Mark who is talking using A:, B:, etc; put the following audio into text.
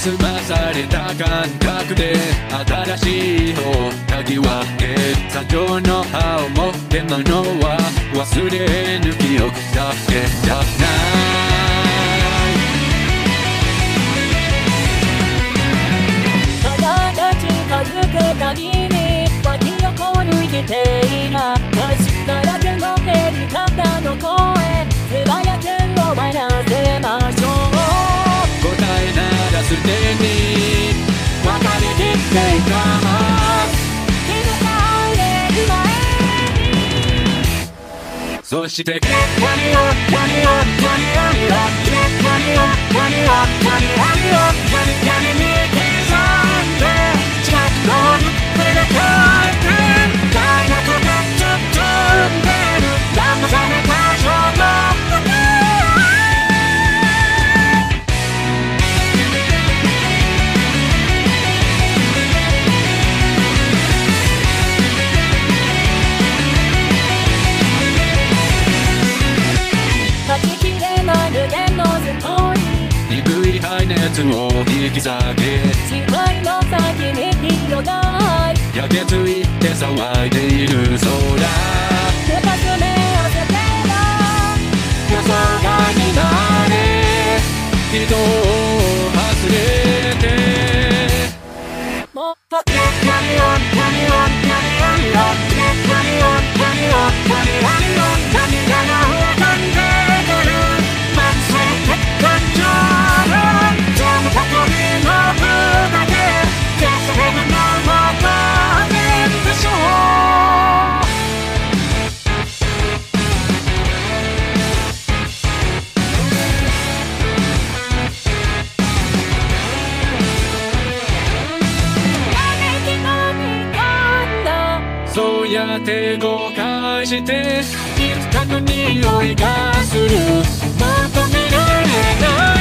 A: された感覚で新しい方鍵は山頂の葉を持ってまのは忘れぬ記憶だけじゃない
B: ただ近づくたびに湧き起こる否定がいかれ。る前に
A: そして
B: 何を何を何を何を何を何を何を
A: 鈍い排熱を引き下げ
B: 視界の先に広がり
A: 焼けついて騒いでいる空。
B: 二つ目をせてよ予想外になれ。
A: 人を忘れて。
B: もっと。何を何を何を何を何を何を何を
A: やて誤解していつかの匂いがする。まとめられない。